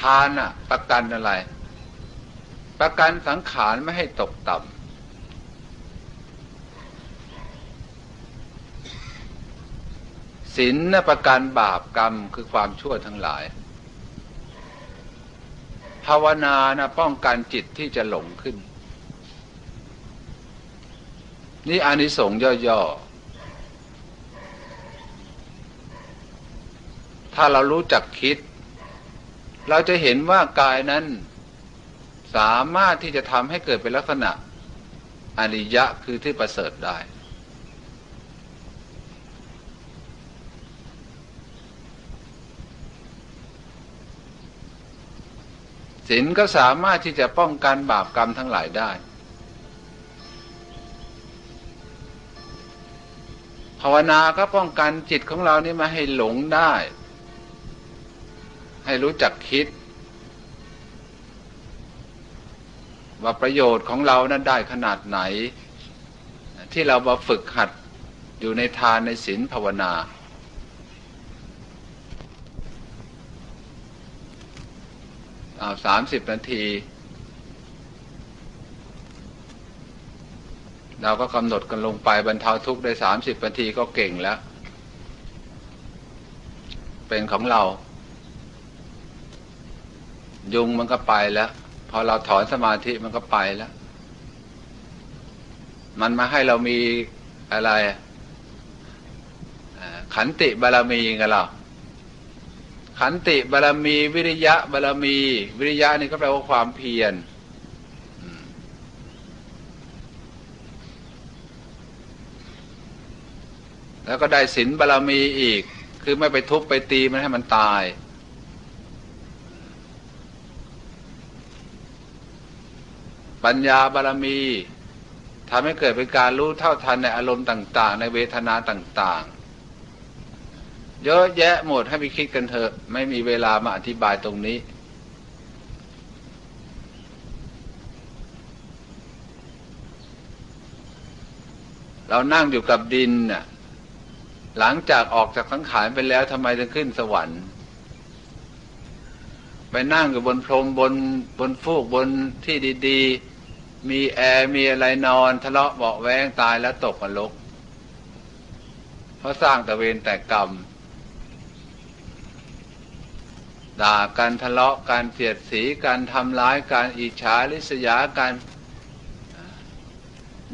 ทานอะประกันอะไร ประกันสังขารไม่ให้ตกต่ำศีลนะประกันบาปกรรมคือความชั่วทั้งหลาย ภาวนานะป้องกันจิตที่จะหลงขึ้น นี่อานิสงส์ย่อๆถ้าเรารู้จักคิด เราจะเห็นว่ากายนั้นสามารถที่จะทำให้เกิดเป็นลักษณะอริยะคือที่ประเสริฐได้ ศีลก็สามารถที่จะป้องกันบาปกรรมทั้งหลายได้ ภาวนาก็ป้องกันจิตของเรานี่มาให้หลงได้ ให้รู้จักคิด ว่าประโยชน์ของเรานั้นได้ขนาดไหน ที่เรามาฝึกหัดอยู่ในทานในศีลภาวนา เอาสามสิบนาที เราก็กำหนดกันลงไปบรรเทาทุกข์ได้สามสิบนาทีก็เก่งแล้ว เป็นของเรา ยุงมันก็ไปแล้ว พอเราถอนสมาธิมันก็ไปแล้ว มันมาให้เรามีอะไรขันติบารมีกันเราขันติบารมีวิริยะบารมี วิริยะนี่ก็แปลว่าความเพียรแล้วก็ได้ศีลบารมีอีก คือไม่ไปทุบไปตีมันให้มันตาย ปัญญาบารมีทำให้เกิดเป็นการรู้เท่าทันในอารมณ์ต่าง ๆ ในเวทนาต่างๆ เยอะแยะหมดให้ไปคิดกันเถอะ ไม่มีเวลามาอธิบายตรงนี้ เรานั่งอยู่กับดินน่ะหลังจากออกจากสังขารไปแล้วทำไมถึงขึ้นสวรรค์ ไปนั่งอยู่บนพรมบนบนฟูกบนที่ดี ๆ มีแอร์มีอะไรนอนทะเลาะเบาแวงตายแล้วตกนรกเพราะสร้างแต่เวรแต่กรรม ด่ากันทะเลาะการเสียดสีการทำร้ายการอิจฉาริษยากัน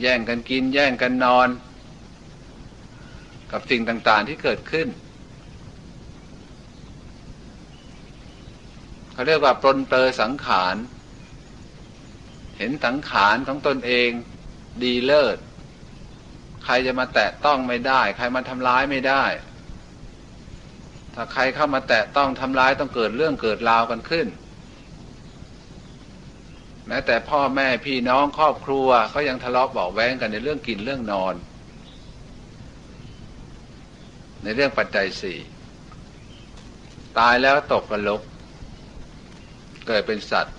แย่งกันกินแย่งกันนอน กับสิ่งต่างๆที่เกิดขึ้นเขาเรียกว่าปรนเตอสังขาร เห็นสังขารของตนเองดีเลิศ ใครจะมาแตะต้องไม่ได้ ใครมาทำร้ายไม่ได้ ถ้าใครเข้ามาแตะต้องทำร้ายต้องเกิดเรื่องเกิดราวกันขึ้น แม้แต่พ่อแม่พี่น้องครอบครัวก็ยังทะเลาะเบาแว้งกันในเรื่องกินเรื่องนอน ในเรื่องปัจจัยสี่ตายแล้วตกกระลก เกิดเป็นสัตว์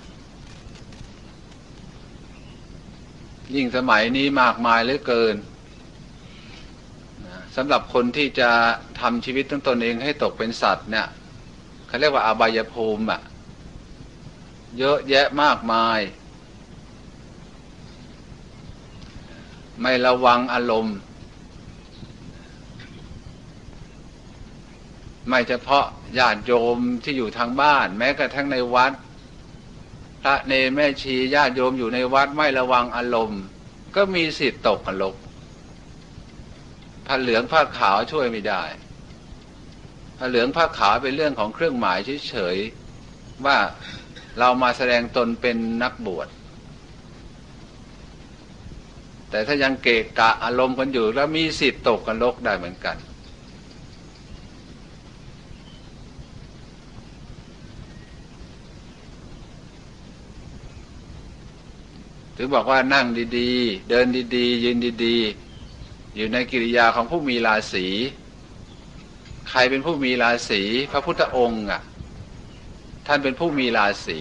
ยิ่งสมัยนี้มากมายเหลือเกินสำหรับคนที่จะทำชีวิตตั้งตนเองให้ตกเป็นสัตว์เนี่ยเขาเรียกว่าอบายภูมิอะเยอะแยะมากมาย ไม่ระวังอารมณ์ ไม่เฉพาะญาติโยมที่อยู่ทางบ้าน แม้กระทั่งในวัด ระเนแม่ชีญาติโยมอยู่ในวัดไม่ระวังอารมณ์ ก็มีสิทธิ์ตกนรกผ้าเหลืองผ้าขาวช่วยไม่ได้ผ้าเหลืองผ้าขาวเป็นเรื่องของเครื่องหมายเฉยๆว่าเรามาแสดงตนเป็นนักบวช แต่ถ้ายังเกะกะอารมณ์กันอยู่แล้วมีสิทธิ์ตกกันรกได้เหมือนกัน ถึงบอกว่านั่งดีๆ เดินดีๆ ยืนดีๆ อยู่ในกิริยาของผู้มีราศีใครเป็นผู้มีราศีพระพุทธองค์อะ ท่านเป็นผู้มีราศี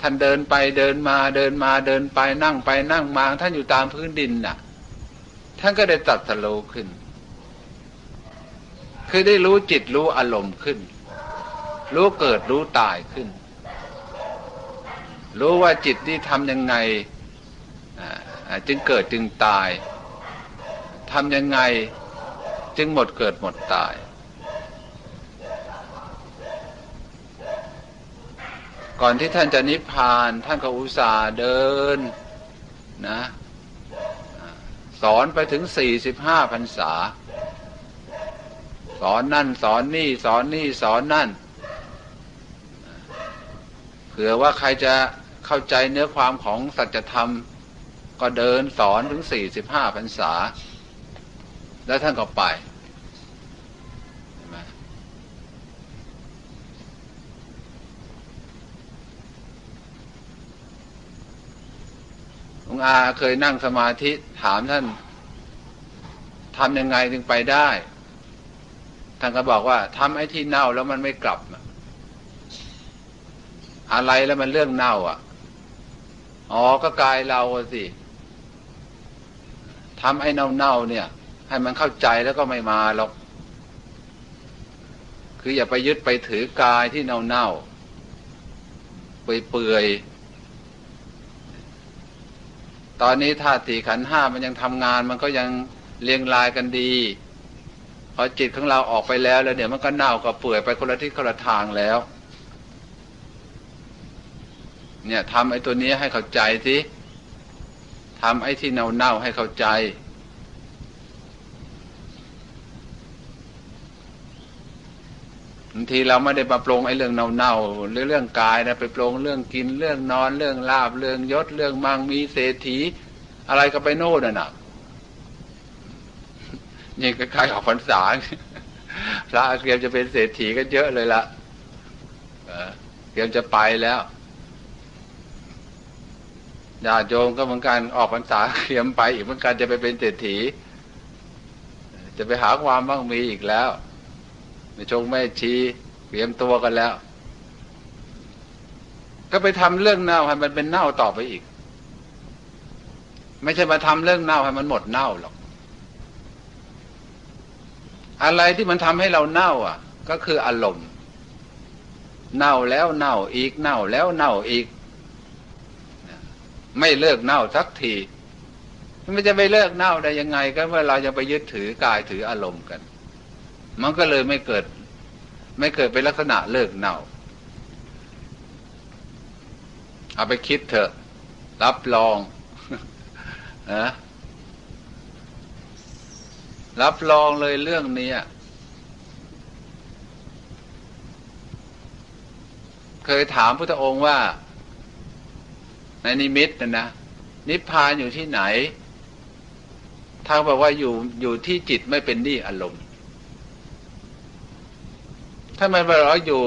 ท่านเดินไปเดินมาเดินมาเดินไปนั่งไปนั่งมาท่านอยู่ตามพื้นดินน่ะ ท่านก็ได้ตัดทะโลขึ้น คือได้รู้จิตรู้อารมณ์ขึ้น รู้เกิดรู้ตายขึ้น รู้ว่าจิตนี่ทำยังไงจึงเกิดจึงตายทำยังไงจึงหมดเกิดหมดตาย ก่อนที่ท่านจะนิพพานท่านก็อุตส่าห์เดินนะสอนไปถึงสี่สิบห้าพรรษา สอนนั่นสอนนี่สอนนี่สอนนั่นเผื่อว่าใครจะ เข้าใจเนื้อความของสัจธรรม ก็เดินสอนถึงสี่สิบห้าพรรษา แล้วท่านก็ไปหลวงอาเคยนั่งสมาธิถามท่านทำยังไงถึงไปได้ ท่านก็บอกว่าทำไอ้ที่เน่าแล้วมันไม่กลับ อะไรแล้วมันเรื่องเน่า อะ อ๋อก็กายเราสิทำไอ้เน่าเน่าเนี่ย ให้มันเข้าใจแล้วก็ไม่มาหรอก คืออย่าไปยึดไปถือกายที่เน่าเน่าเปื่อยตอนนี้ธาตุสี่ขันห้ามันยังทำงาน มันก็ยังเรียงรายกันดีพอจิตของเราออกไปแล้วแล้วเดี๋ยวมันก็เน่าก็เปื่อยไปคนละทิศคนละทางแล้ว เนี่ยทำไอ้ตัวนี้ให้เข้าใจสิทำไอ้ที่เน่าเน่าให้เข้าใจ บางทีเราไม่ได้มาปรงไอ้เรื่องเน่าๆหรือเรื่องกายนะไปปรงเรื่องกินเรื่องนอนเรื่องลาบเรื่องยศเรื่องมังมีเศรษฐี อะไรก็ไปโน่นน่ะนี่ก็คล้ายออกพรรษาพระเตรียมจะเป็นเศรษฐีก็เยอะเลยละเตรียมจะไปแล้ว ญาติโยมก็เหมือนกันออกพรรษาเตรียมไปอีกเหมือนกันจะไปเป็นเศรษฐี จะไปหาความบ้างมีอีกแล้วไม่ชงไม่ชี้เตรียมตัวกันแล้ว ก็ไปทำเรื่องเน่าให้มันเป็นเน่าต่อไปอีก ไม่ใช่มาทำเรื่องเน่าให้มันหมดเน่าหรอก อะไรที่มันทำให้เราเน่า อะ ก็คืออารมณ์ เน่าแล้วเน่าอีกเน่าแล้วเน่าอีก ไม่เลิกเน่าสักทีมันจะไปเลิกเน่าได้ยังไง ก็เมื่อเราจะไปยึดถือกายถืออารมณ์กัน มันก็เลยไม่เกิด ไม่เกิดเป็นลักษณะเลิกเน่า เอาไปคิดเถอะ รับรองนะรับรองเลยเรื่องนี้เคยถามพุทธองค์ว่า ในนิมิตนะนะนิพพานอยู่ที่ไหนถ้าบอกว่าอยู่อยู่ที่จิตไม่เป็นนี่อารมณ์ ถ้ามันบอกว่าอยู่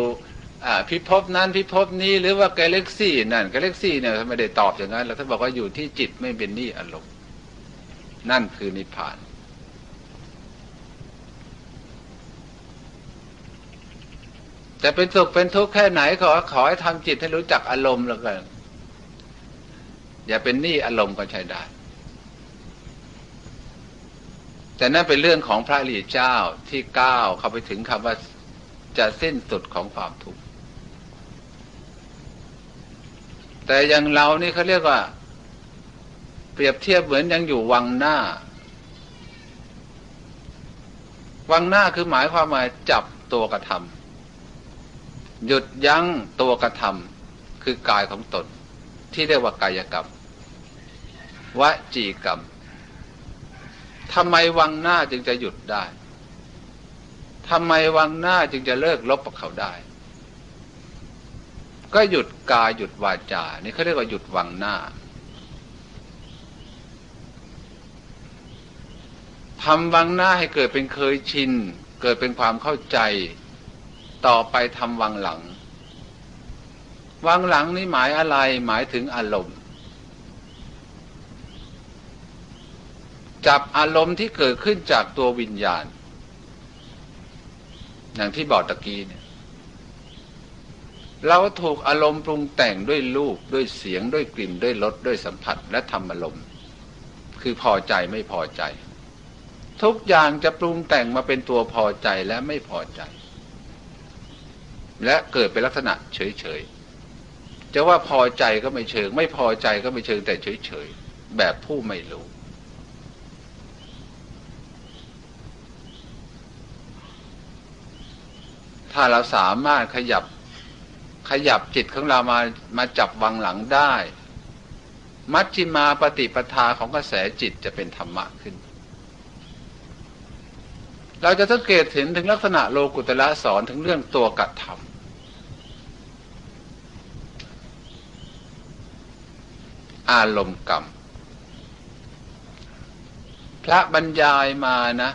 พิภพนั้นพิภพนี้หรือว่าแกเล็กซี่นั่นแกเล็กซี่เนี่ยไม่ได้ตอบอย่างนั้นแล้วท่านบอกว่าอยู่ที่จิตไม่เป็นนี่อารมณ์ นั่นคือนิพพาน จะเป็นสุขเป็นทุกข์แค่ไหนขอขอให้ทำจิตให้รู้จักอารมณ์แล้วกัน อย่าเป็นหนี้อารมณ์ก็ใช้ได้ แต่นั่นเป็นเรื่องของพระหลีเจ้าที่ก้าวเข้าไปถึงคำว่าจะสิ้นสุดของความทุกข์แต่อย่างเรานี่เขาเรียกว่า เปรียบเทียบเหมือนยังอยู่วังหน้า วังหน้าคือหมายความว่าจับตัวกระทำหยุดยั้งตัวกระทำคือกายของตน ที่เรียกว่ากายกรรม วจีกรรมทำไมวังหน้าจึงจะหยุดได้ทำไมวังหน้าจึงจะเลิกลบกับเขาได้ ก็หยุดกายหยุดวาจา นี่เขาเรียกว่าหยุดวังหน้าทำวังหน้าให้เกิดเป็นเคยชิน เกิดเป็นความเข้าใจ ต่อไปทำวังหลัง วังหลังนี่หมายอะไรหมายถึงอารมณ์ จับอารมณ์ที่เกิดขึ้นจากตัววิญญาณ อย่างที่บอกตะกี้เนี่ย เราถูกอารมณ์ปรุงแต่งด้วยรูปด้วยเสียงด้วยกลิ่นด้วยรสด้วยสัมผัสและธรรมอารมณ์ คือพอใจไม่พอใจ ทุกอย่างจะปรุงแต่งมาเป็นตัวพอใจและไม่พอใจ และเกิดเป็นลักษณะเฉยๆ จะว่าพอใจก็ไม่เชิง ไม่พอใจก็ไม่เชิงแต่เฉยๆ แบบผู้ไม่รู้ ถ้าเราสามารถขยับขยับจิตของเรามามาจับวังหลังได้ มัชฌิมาปฏิปทาของกระแสจิตจะเป็นธรรมะขึ้น เราจะสังเกตเห็นถึงลักษณะโลกุตละสอนถึงเรื่องตัวกัดธรร อารมณ์กรรม พระบรรยายมานะ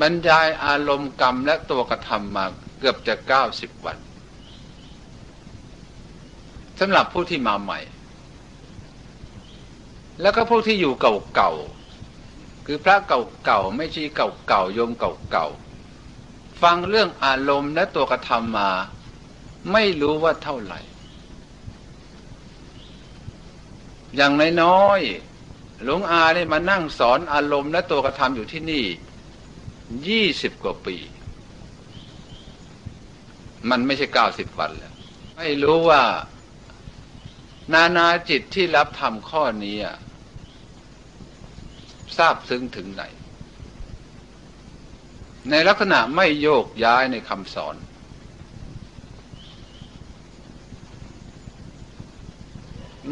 บรรยายอารมณ์กรรมและตัวกระทำมาเกือบจะเก้าสิบวันสำหรับผู้ที่มาใหม่ แล้วก็พวกที่อยู่เก่าๆ คือพระเก่าๆ ไม่ใช่เก่าๆ โยมเก่าๆ ฟังเรื่องอารมณ์และตัวกระทำมา ไม่รู้ว่าเท่าไหร่ อย่างน้อยๆหลวงอาเนี่ยมานั่งสอนอารมณ์และตัวกระทำอยู่ที่นี่ยี่สิบกว่าปี มันไม่ใช่เก้าสิบวันแล้ว ไม่รู้ว่า นานาจิตที่รับทำข้อนี้ทราบซึ้งถึงไหน ในลักษณะไม่โยกย้ายในคำสอน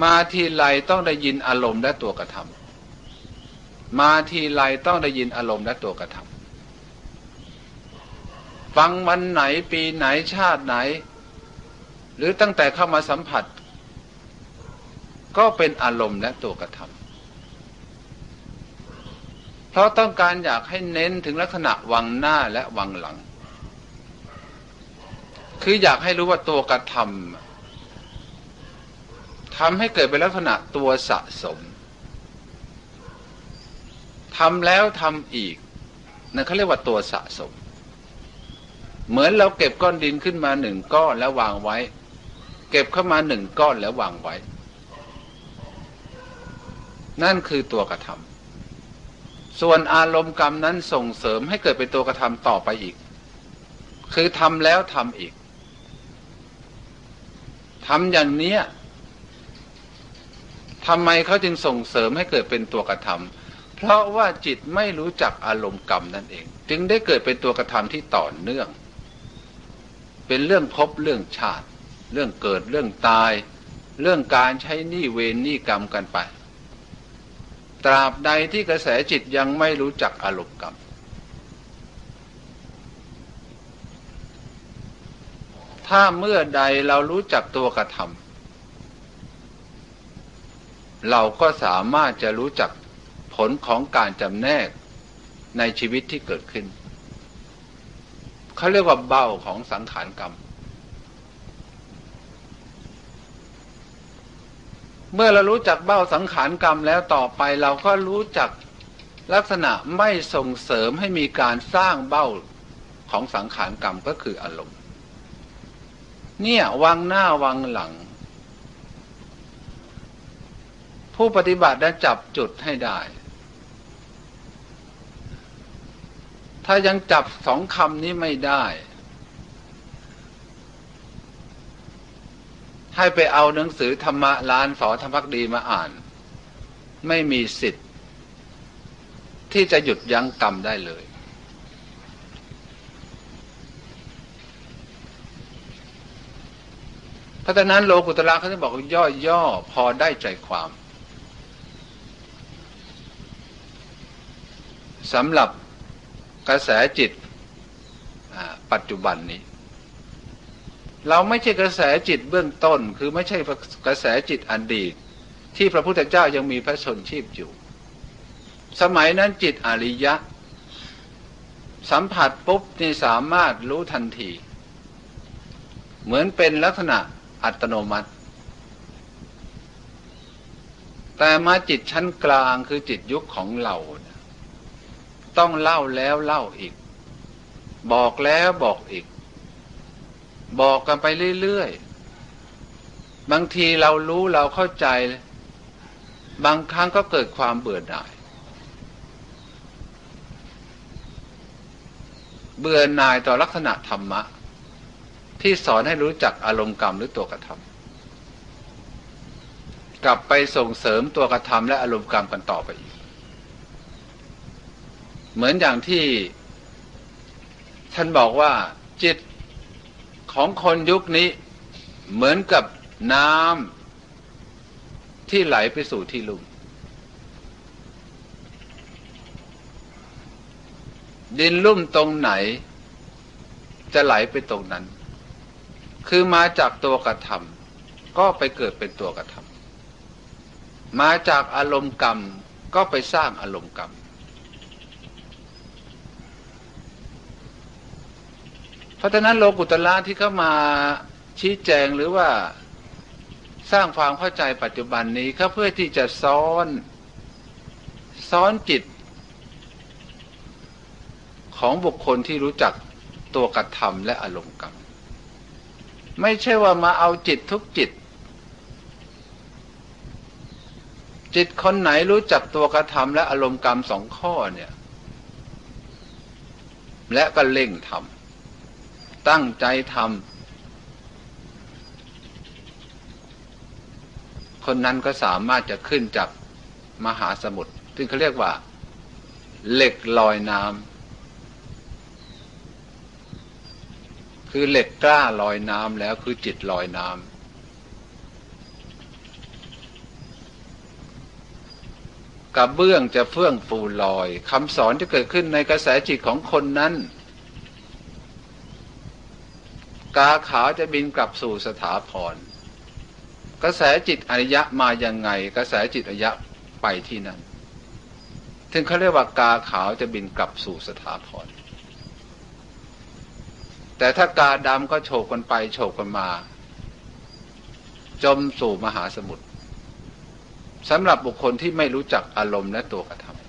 มาทีไรต้องได้ยินอารมณ์และตัวกระทำมาทีไรต้องได้ยินอารมณ์และตัวกระทำฟังวันไหนปีไหนชาติไหน หรือตั้งแต่เข้ามาสัมผัส ก็เป็นอารมณ์และตัวกระทำเพราะต้องการอยากให้เน้นถึงลักษณะวังหน้าและวังหลัง คืออยากให้รู้ว่าตัวกระทำ ทำให้เกิดเป็นลักษณะตัวสะสมทำแล้วทำอีกนั่นเขาเรียกว่าตัวสะสม เหมือนเราเก็บก้อนดินขึ้นมาหนึ่งก้อนแล้ววางไว้ เก็บเข้ามาหนึ่งก้อนแล้ววางไว้ นั่นคือตัวกระทำส่วนอารมณ์กรรมนั้นส่งเสริมให้เกิดเป็นตัวกระทำต่อไปอีก คือทำแล้วทำอีกทำอย่างเนี้ย ทำไมเขาจึงส่งเสริมให้เกิดเป็นตัวกระทำเพราะว่าจิตไม่รู้จักอารมณ์กรรมนั่นเอง จึงได้เกิดเป็นตัวกระทำที่ต่อเนื่อง เป็นเรื่องพบเรื่องชาติ เรื่องเกิดเรื่องตาย เรื่องการใช้หนี้เวรหนี้กรรมกันไป ตราบใดที่กระแสจิตยังไม่รู้จักอารมณ์กรรมถ้าเมื่อใดเรารู้จักตัวกระทำ เราก็สามารถจะรู้จักผลของการจำแนกในชีวิตที่เกิดขึ้น เขาเรียกว่าเบ้าของสังขารกรรม เมื่อเรารู้จักเบ้าสังขารกรรมแล้วต่อไปเราก็รู้จักลักษณะไม่ส่งเสริมให้มีการสร้างเบ้าของสังขารกรรมก็คืออารมณ์ เนี่ยวางหน้าวางหลัง ผู้ปฏิบัติได้จับจุดให้ได้ ถ้ายังจับสองคำนี้ไม่ได้ ให้ไปเอาหนังสือธรรมะล้านสอธรรมพักดีมาอ่าน ไม่มีสิทธิ์ ที่จะหยุดยั้งกรรมได้เลยเพราะฉะนั้นโลกุตระเขาจะบอกย่อย่อพอได้ใจความ สำหรับกระแสจิตปัจจุบันนี้ เราไม่ใช่กระแสจิตเบื้องต้น คือไม่ใช่กระแสจิตอดีต ที่พระพุทธเจ้ายังมีพระชนชีพอยู่ สมัยนั้นจิตอริยะ สัมผัสปุ๊บนี่สามารถรู้ทันที เหมือนเป็นลักษณะอัตโนมัติ แต่มาจิตชั้นกลางคือจิตยุคของเรา ต้องเล่าแล้วเล่าอีก บอกแล้วบอกอีก บอกกันไปเรื่อยๆ บางทีเรารู้เราเข้าใจ บางครั้งก็เกิดความเบื่อหน่าย เบื่อหน่ายต่อลักษณะธรรมะ ที่สอนให้รู้จักอารมณ์กรรมหรือตัวกระทำกลับไปส่งเสริมตัวกระทำและอารมณ์กรรมกันต่อไปอีก เหมือนอย่างที่ท่านบอกว่าจิตของคนยุคนี้เหมือนกับน้ำที่ไหลไปสู่ที่ลุ่ม ดินลุ่มตรงไหน จะไหลไปตรงนั้น คือมาจากตัวกระทำก็ไปเกิดเป็นตัวกระทำมาจากอารมณ์กรรมก็ไปสร้างอารมณ์กรรม เพราะฉะนั้นโลกุตละที่เข้ามาชี้แจงหรือว่าสร้างความเข้าใจปัจจุบันนี้ก็เพื่อที่จะซ้อนซ้อนจิต ของบุคคลที่รู้จักตัวกระทำและอารมณ์กรรม ไม่ใช่ว่ามาเอาจิตทุกจิต จิตคนไหนรู้จักตัวกระทำและอารมณ์กรรมสองข้อเนี่ย และก็เล่งทำ ตั้งใจทำคนนั้นก็สามารถจะขึ้นจากมหาสมุทรซึ่งเขาเรียกว่า เหล็กลอยน้ำคือเหล็กกล้าลอยน้ำแล้วคือจิตลอยน้ำกับเบื้องจะเฟื่องฟูลอยคำสอนจะเกิดขึ้นในกระแสจิตของคนนั้น กาขาวจะบินกลับสู่สถาพร กระแสจิตอริยะมายังไง กระแสจิตอริยะไปที่นั่น ถึงเขาเรียกว่ากาขาวจะบินกลับสู่สถาพร แต่ถ้ากาดำก็โฉกกันไปโฉกกันมา จมสู่มหาสมุทรสำหรับบุคคลที่ไม่รู้จักอารมณ์และตัวกระทำ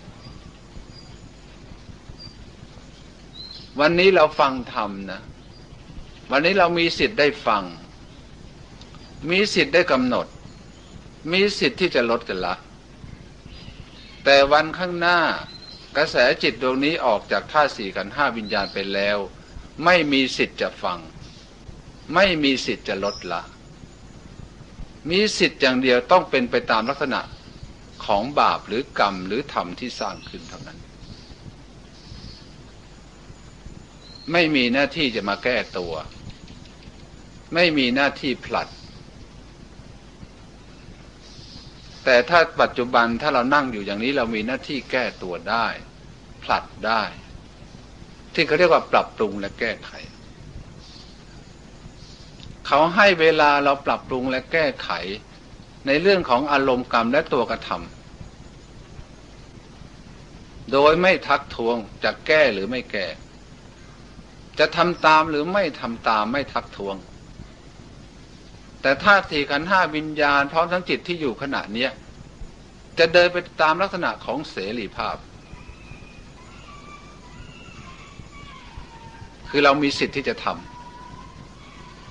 วันนี้เราฟังธรรมนะ วันนี้เรามีสิทธิ์ได้ฟัง มีสิทธิ์ได้กำหนด มีสิทธิ์ที่จะลดกันละ แต่วันข้างหน้ากระแสจิตดวงนี้ออกจากท่าสี่กันห้าวิญญาณไปแล้ว ไม่มีสิทธิ์จะฟัง ไม่มีสิทธิ์จะลดละ มีสิทธิ์อย่างเดียวต้องเป็นไปตามลักษณะของบาปหรือกรรมหรือธรรมที่สร้างขึ้นเท่านั้น ไม่มีหน้าที่จะมาแก้ตัว ไม่มีหน้าที่ผลัด แต่ถ้าปัจจุบันถ้าเรานั่งอยู่อย่างนี้เรามีหน้าที่แก้ตัวได้ ผลัดได้ ที่เขาเรียกว่าปรับปรุงและแก้ไข เขาให้เวลาเราปรับปรุงและแก้ไข ในเรื่องของอารมณ์กรรมและตัวกระทำโดยไม่ทักทวงจะแก้หรือไม่แก้ จะทำตามหรือไม่ทำตามไม่ทักทวง แต่ธาตุสี่ขันห้าวิญญาณพร้อมทั้งจิตที่อยู่ขณะเนี้ยจะเดินไปตามลักษณะของเสรีภาพ คือเรามีสิทธิ์ที่จะท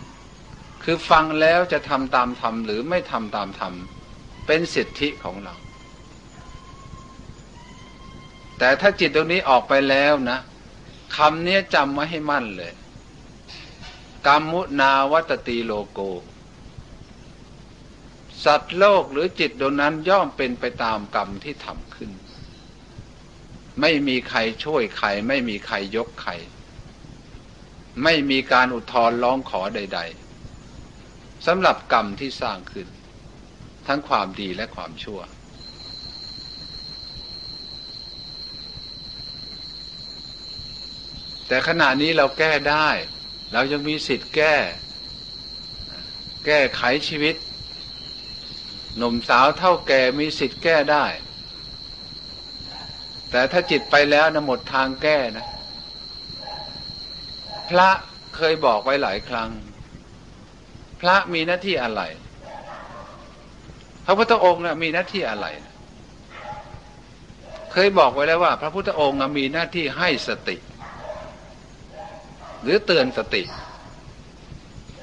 ำคือฟังแล้วจะทำตามธรรมหรือไม่ทำตามธรรมเป็นสิทธิของเรา แต่ถ้าจิตตรงนี้ออกไปแล้วนะคำนี้จำไว้ให้มั่นเลยกรรมุนาวัตตีโลโก สัตว์โลกหรือจิตดวงนั้นย่อมเป็นไปตามกรรมที่ทำขึ้น ไม่มีใครช่วยใคร ไม่มีใครยกใคร ไม่มีการอุทธรร้องขอใด ๆสำหรับกรรมที่สร้างขึ้น ทั้งความดีและความชั่ว แต่ขณะนี้เราแก้ได้ เรายังมีสิทธิ์แก้ แก้ไขชีวิต หนุ่มสาวเท่าแก่มีสิทธิ์แก้ได้ แต่ถ้าจิตไปแล้วนะหมดทางแก้นะ พระเคยบอกไว้หลายครั้ง พระมีหน้าที่อะไร พระพุทธองค์นะมีหน้าที่อะไรเคยบอกไว้แล้วว่า พระพุทธองค์มีหน้าที่ให้สติ หรือเตือนสติ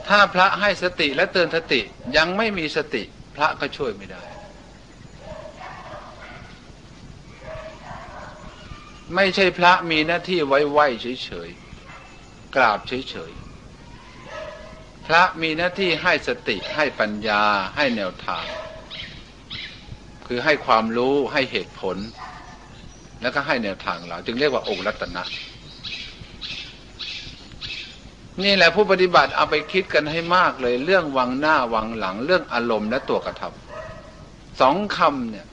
ถ้าพระให้สติและเตือนสติยังไม่มีสติ พระก็ช่วยไม่ได้ ไม่ใช่พระมีหน้าที่ไว้ไว้เฉยๆกราบเฉยๆพระมีหน้าที่ให้สติให้ปัญญาให้แนวทาง คือให้ความรู้ให้เหตุผล แล้วก็ให้แนวทางเราจึงเรียกว่าองค์รัตนะ นี่แหละผู้ปฏิบัติเอาไปคิดกันให้มากเลย เรื่องวังหน้าวังหลัง เรื่องอารมณ์และตัวกระทำสองคำเนี่ย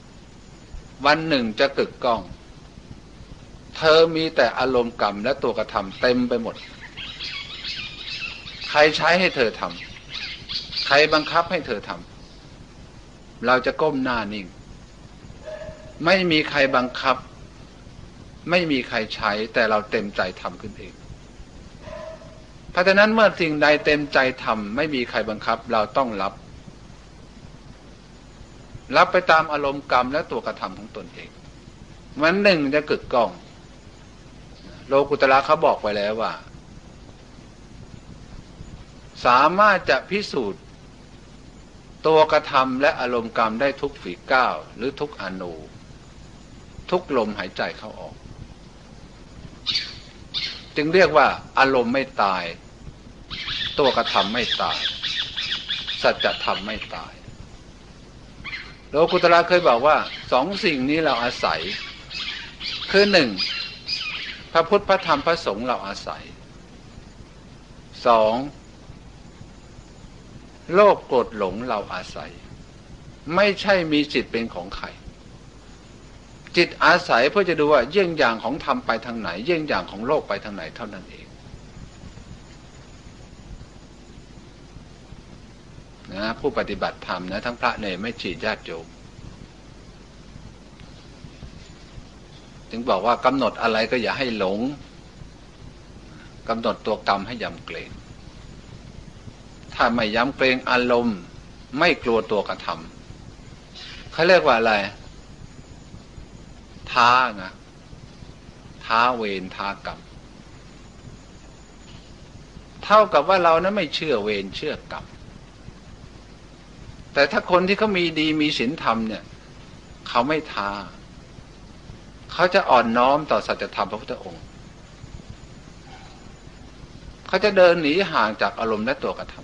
วันหนึ่งจะกึกก้อง เธอมีแต่อารมณ์กรรมและตัวกระทำเต็มไปหมด ใครใช้ให้เธอทำใครบังคับให้เธอทำเราจะก้มหน้านิ่ง ไม่มีใครบังคับ ไม่มีใครใช้แต่เราเต็มใจทำขึ้นเอง เพราะฉะนั้นเมื่อสิ่งใดเต็มใจทำไม่มีใครบังคับ เราต้องรับ รับไปตามอารมณ์กรรมและตัวกระทำของตนเอง มันหนึ่งจะเกึกก้อง โลกุตระเขาบอกไว้แล้วว่า สามารถจะพิสูจน์ ตัวกระทำและอารมณ์กรรมได้ทุกฝีก้าวหรือทุกอนูทุกลมหายใจเข้าออก จึงเรียกว่าอารมณ์ไม่ตาย ตัวกระทำไม่ตาย สัจธรรมไม่ตายโลกุตระเคยบอกว่าสองสิ่งนี้เราอาศัย คือหนึ่งพระพุทธพระธรรมพระสงฆ์เราอาศัยสองโลกโกรธหลงเราอาศัย ไม่ใช่มีจิตเป็นของใครจิตอาศัยเพื่อจะดูว่าเยี่ยงอย่างของธรรมไปทางไหน เยี่ยงอย่างของโลกไปทางไหนเท่านั้นเอง นะผู้ปฏิบัติธรรมนะทั้งพระเนรไม่ฉีดญาติโยมจึงบอกว่ากำหนดอะไรก็อย่าให้หลงกำหนดตัวกรรมให้ยำเกรงถ้าไม่ยำเกรงอารมณ์ ไม่กลัวตัวกระทำเขาเรียกว่าอะไร ท้าไงท้าเวรท้ากรรม เท่ากับว่าเรานั้นไม่เชื่อเวรเชื่อกรรม แต่ถ้าคนที่เขามีดีมีศีลธรรมเนี่ยเขาไม่ท้าเขาจะอ่อนน้อมต่อสัจธรรมพระพุทธองค์เขาจะเดินหนีห่างจากอารมณ์และตัวกระท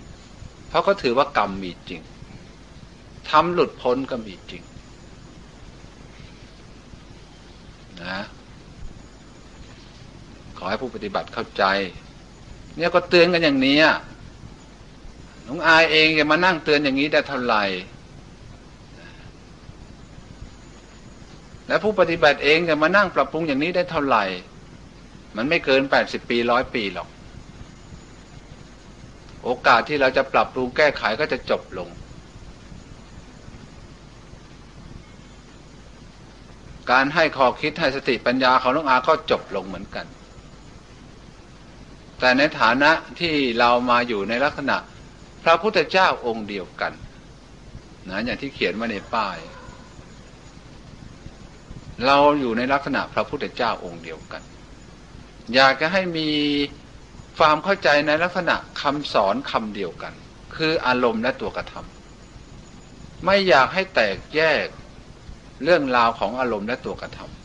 ำเพราะเขาถือว่ากรรมมีจริงทำหลุดพ้นก็มีจริงนะขอให้ผู้ปฏิบัติเข้าใจ เนี่ยก็เตือนกันอย่างนี้ น้องอายเองจะมานั่งเตือนอย่างนี้ได้เท่าไหร่ แล้วผู้ปฏิบัติเองจะมานั่งปรับปรุงอย่างนี้ได้เท่าไหร่ มันไม่เกินแปดสิบปีร้อยปีหรอก โอกาสที่เราจะปรับปรุงแก้ไขก็จะจบลง การให้ขอคิดให้สติปัญญาของน้องอาก็จบลงเหมือนกันแต่ในฐานะที่เรามาอยู่ในลักษณะ พระพุทธเจ้าองค์เดียวกันนะอย่างที่เขียนมาในป้าย เราอยู่ในลักษณะพระพุทธเจ้าองค์เดียวกัน อยากจะให้มีความเข้าใจในลักษณะคำสอนคำเดียวกัน คืออารมณ์และตัวกระทำไม่อยากให้แตกแยกเรื่องราวของอารมณ์และตัวกระทำ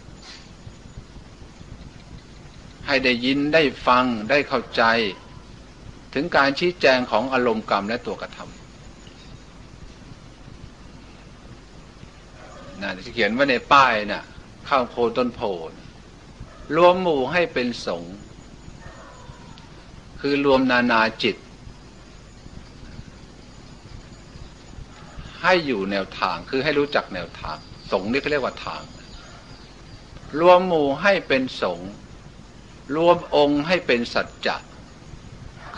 ให้ได้ยินได้ฟังได้เข้าใจ ถึงการชี้แจงของอารมณ์กรรมและตัวกระทำนะที่เขียนไว้ในป้ายนะ่ะข้างโพต้นโพรวมหมู่ให้เป็นสงฆ์คือรวมนานาจิต ให้อยู่แนวทางคือให้รู้จักแนวทาง สงฆ์นี่เขาเรียกว่าทาง รวมหมู่ให้เป็นสงฆ์รวมองค์ให้เป็นสัจจะ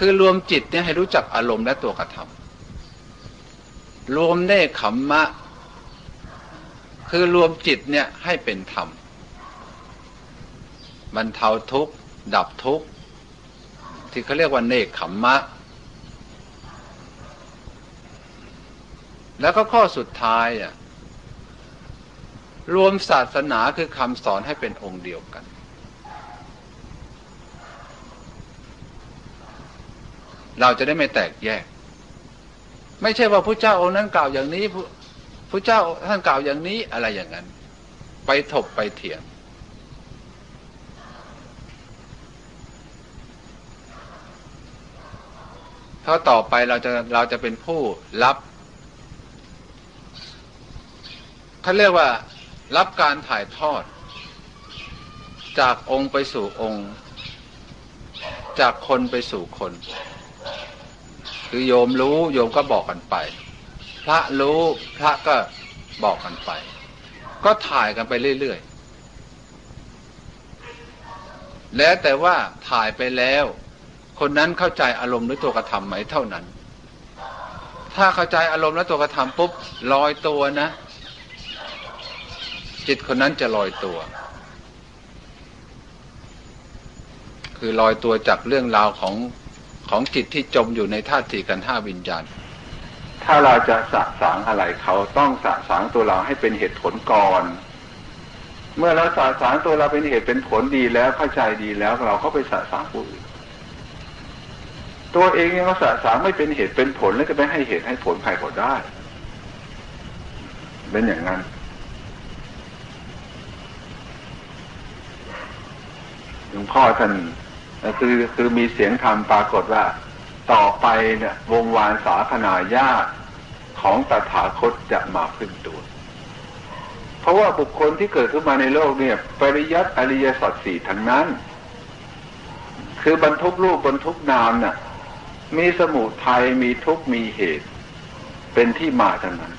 คือรวมจิตเนี่ยให้รู้จักอารมณ์และตัวกระทำรวมเนคขมมะ คือรวมจิตเนี่ยให้เป็นธรรมบรรเทาทุกข์ ดับทุกข์ ที่เขาเรียกว่าเนคขมมะ แล้วก็ข้อสุดท้ายอะรวมศาสนาคือคำสอนให้เป็นองค์เดียวกัน เราจะได้ไม่แตกแยก ไม่ใช่ว่าพระเจ้าองค์นั้นกล่าวอย่างนี้พระเจ้าท่านกล่าวอย่างนี้อะไรอย่างนั้น ไปถบไปเถียงเพราะต่อไปเราจะเราจะเป็นผู้รับเขาเรียกว่ารับการถ่ายทอด จากองค์ไปสู่องค์ จากคนไปสู่คน คือโยมรู้โยมก็บอกกันไป พระรู้พระก็บอกกันไป ก็ถ่ายกันไปเรื่อยๆแล้วแต่ว่าถ่ายไปแล้ว คนนั้นเข้าใจอารมณ์หรือตัวกระทำไหมเท่านั้น ถ้าเข้าใจอารมณ์และตัวกระทำปุ๊บลอยตัวนะ จิตคนนั้นจะลอยตัวคือลอยตัวจากเรื่องราวของ ของจิตที่จมอยู่ในธาตุสี่กันห้าวิญญาณ ถ้าเราจะสะสางอะไรเขาต้องสะสางตัวเราให้เป็นเหตุผลก่อน เมื่อเราสะสางตัวเราเป็นเหตุเป็นผลดีแล้วเข้าใจดีแล้วเราก็ไปสะสางผู้อื่นตัวเองยังก็สะสางไม่เป็นเหตุเป็นผลแล้วจะไปให้เหตุให้ผลใครก็ได้ เป็นอย่างนั้นหลวงพ่อท่าน คือคือมีเสียงธรรมปรากฏว่า ต่อไปเนี่ยวงวานสาธนาญาติของตถาคตจะมาขึ้นตัว เพราะว่าบุคคลที่เกิดขึ้นมาในโลกเนี่ย ปริยัติอริยสัจสี่ทั้งนั้น คือบรรทุกรูปบรรทุกนามน่ะ มีสมุทัยมีทุกมีเหตุ เป็นที่มาทั้งนั้น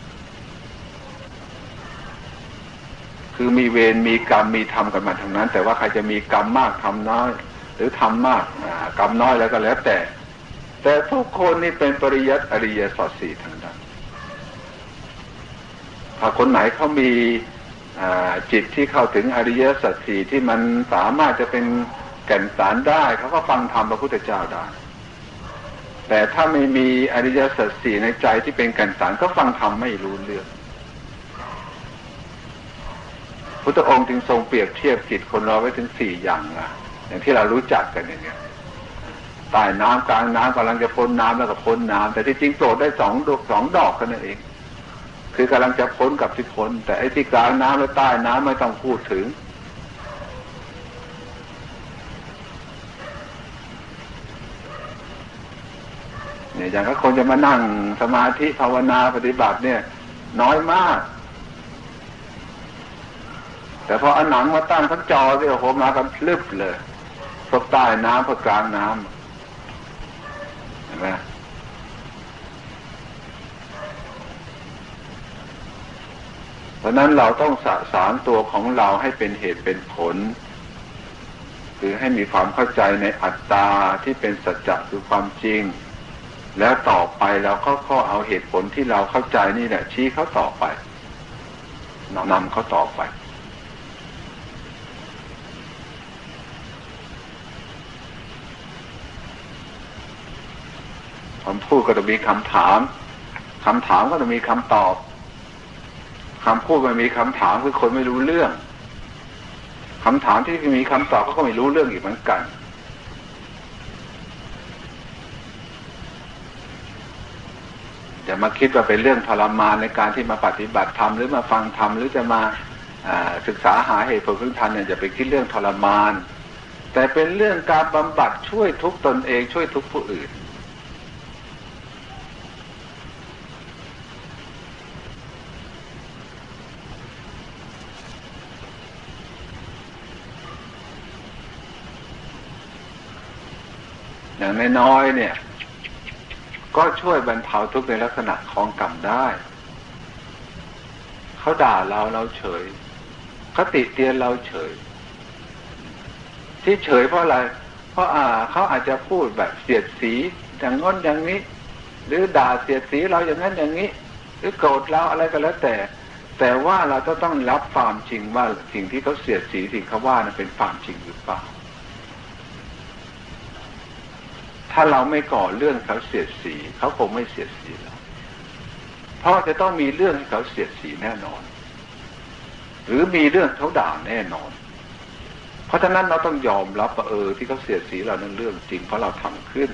คือมีเวรมีกรรมมีธรรมกันมาทั้งนั้น แต่ว่าใครจะมีกรรมมากทำน้อย รือทำมากกรรมน้อยแล้วก็แล้วแต่ แต่ทุกคนนี่เป็นปริยัติอริยสัจสี่ทั้งนั้นถ้าคนไหนเขามีจิตที่เข้าถึงอริยสัจสี่ที่มันสามารถจะเป็นแก่นสารได้เขาก็ฟังธรรมพระพุทธเจ้าได้ แต่ถ้าไม่มีอริยสัจสี่ในใจที่เป็นแก่นสารก็ฟังธรรมไม่รู้เรื่องพุทธองค์จึงทรงเปรียบเทียบจิตคนเราไว้ถึงสี่อย่างนะ อย่างที่เรารู้จักกันอย่างเงี้ยใต้น้ำกลางน้ำกำลังจะพ้นน้ำแล้วก็พ้นน้ำแต่ที่จริงโปรดได้สองดอกสองดอกกันนั่นเอง คือกำลังจะพ้นกับที่พ้น แต่ไอ้ที่กลางน้ำและใต้น้ำไม่ต้องพูดถึง เนี่ยอย่างก็คนจะมานั่งสมาธิภาวนาปฏิบัติเนี่ย น้อยมาก แต่พออันหนังมาตั้งทั้งจอที่โอ้โหมากันพลึบเลย พวกใต้น้ำพวกกลางน้ำเห็นไหมเพราะนั้นเราต้องสะสารตัวของเราให้เป็นเหตุเป็นผล คือให้มีความเข้าใจในอัตตาที่เป็นสัจจะคือความจริง แล้วต่อไปเราก็ข้อเอาเหตุผลที่เราเข้าใจนี่แหละชี้เขาต่อไปนำเขาต่อไป คำพูดก็ต้องมีคำถามคำถามก็ต้องมีคำตอบคำพูดไม่มีคำถามคือคนไม่รู้เรื่องคำถามที่มีคำตอบก็ไม่รู้เรื่องอีกเหมือนกันจะมาคิดว่าเป็นเรื่องทรมานในการที่มาปฏิบัติธรรมหรือมาฟังธรรมหรือจะมาศึกษาหาเหตุผลพื้นฐานเนี่ยจะไปคิดเรื่องทรมาน แต่เป็นเรื่องการบำบัดช่วยทุกตนเองช่วยทุกผู้อื่น อย่างน้อยๆเนี่ย ก็ช่วยบรรเทาทุกข์ในลักษณะของกรรมได้ เขาด่าเราเราเฉยเขาติเตียนเราเฉย ที่เฉยเพราะอะไร เพราะอ่าเขาอาจจะพูดแบบเสียดสีอย่างง้นอย่างนี้ หรือด่าเสียดสีเราอย่างนั้นอย่างนี้ หรือโกรธเราอะไรก็แล้วแต่ แต่ว่าเราก็ต้องรับความจริงว่าสิ่งที่เขาเสียดสีสิ่งเขาว่านั้นเป็นความจริงหรือเปล่า ถ้าเราไม่ก่อเรื่องเขาเสียดสี เขาคงไม่เสียดสีเราเพราะจะต้องมีเรื่องให้เขาเสียดสีแน่นอน หรือมีเรื่องเขาด่าแน่นอน เพราะฉะนั้นเราต้องยอมรับว่าเออที่เขาเสียดสีเรานั้นเรื่องจริงเพราะเราทำขึ้น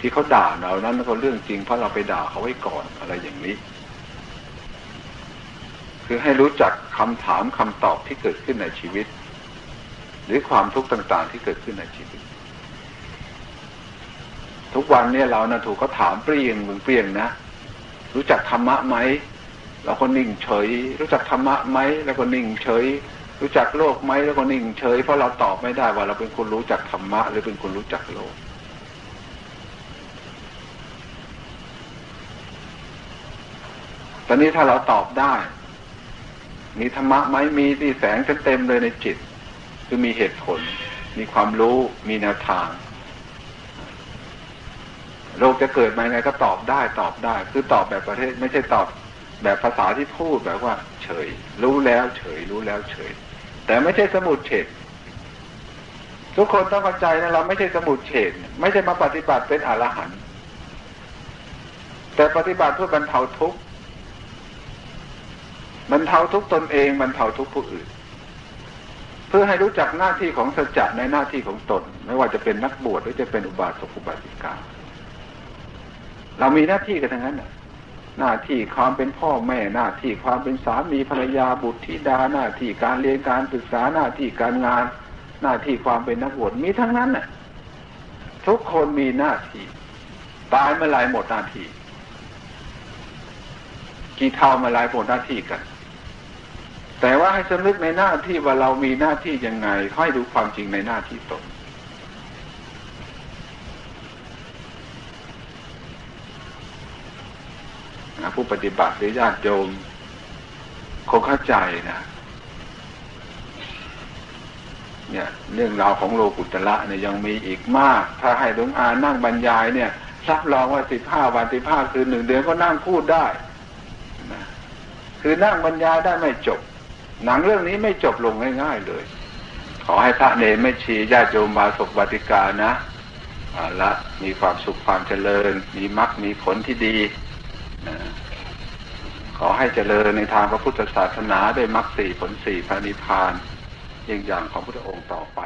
ที่เขาด่าเรานั้นก็เรื่องจริงเพราะเราไปด่าเขาไว้ก่อนอะไรอย่างนี้ คือให้รู้จักคำถามคำตอบที่เกิดขึ้นในชีวิต หรือความทุกข์ต่าง ๆ ที่เกิดขึ้นในชีวิต ทุกวันเนี่ยเรานะถูกเขาถามเปรี้ยงมึงเปรี้ยงนะรู้จักธรรมะไหมเราก็นิ่งเฉย รู้จักธรรมะไหมแล้วก็นิ่งเฉย รู้จักโลกไหมแล้วก็นิ่งเฉย เพราะเราตอบไม่ได้ว่าเราเป็นคนรู้จักธรรมะ หรือเป็นคนรู้จักโลกตอนนี้ถ้าเราตอบได้ มีธรรมะไหมมีที่แสงเต็มเลยในจิต คือมีเหตุผล มีความรู้ มีแนวทาง โลกจะเกิดมาไงก็ตอบได้ตอบได้ คือตอบแบบประเทศไม่ใช่ตอบแบบภาษาที่พูดแบบว่า เฉย รู้แล้วเฉย รู้แล้วเฉย แต่ไม่ใช่สมุดเฉดทุกคนต้องเข้าใจนะเราไม่ใช่สมุดเฉดไม่ใช่มาปฏิบัติเป็นอรหันต์แต่ปฏิบัติเพื่อบรรเทาทุกข์บรรเทาทุกตนเองบรรเทาทุกผู้อื่น เพื่อให้รู้จักหน้าที่ของสัจจะในหน้าที่ของตน ไม่ว่าจะเป็นนักบวชหรือจะเป็นอุบาสกอุบาสิกา เรามีหน้าที่กันทั้งนั้นหน้าที่ความเป็นพ่อแม่หน้าที่ความเป็นสามีภรรยาบุตรธิดาหน้าที่การเรียนการศึกษาหน้าที่การงาน หน้าที่ความเป็นนักบวชมีทั้งนั้นน่ะทุกคนมีหน้าที่ ตายเมื่อไรหมดหน้าที่กี่เท่ามาลายหมดหน้าที่กัน แต่ว่าให้สำนึกในหน้าที่ว่าเรามีหน้าที่ยังไงให้ดูความจริงในหน้าที่ตน ผู้ปฏิบัติหรือญาติโยมคงเข้าใจนะ เนี่ย เรื่องราวของโลกุตละเนี่ยยังมีอีกมาก ถ้าให้หลวงอานั่งบรรยายเนี่ยรับรองว่าสิบห้าวันสิบห้าคืนหนึ่งเดือนก็นั่งพูดได้นะคือนั่งบรรยายได้ไม่จบ หนังเรื่องนี้ไม่จบลงง่ายๆเลย ขอให้พระเนรไม่ชีญาติโยมมาศกบาติกานะอาละมีความสุขความเจริญ มีมรรคมีผลที่ดีนะ ขอให้เจริญในทางพระพุทธศาสนาได้มรรคสี่ผลสี่พระนิพพานยิ่งอย่างของพระพุทธองค์ต่อไป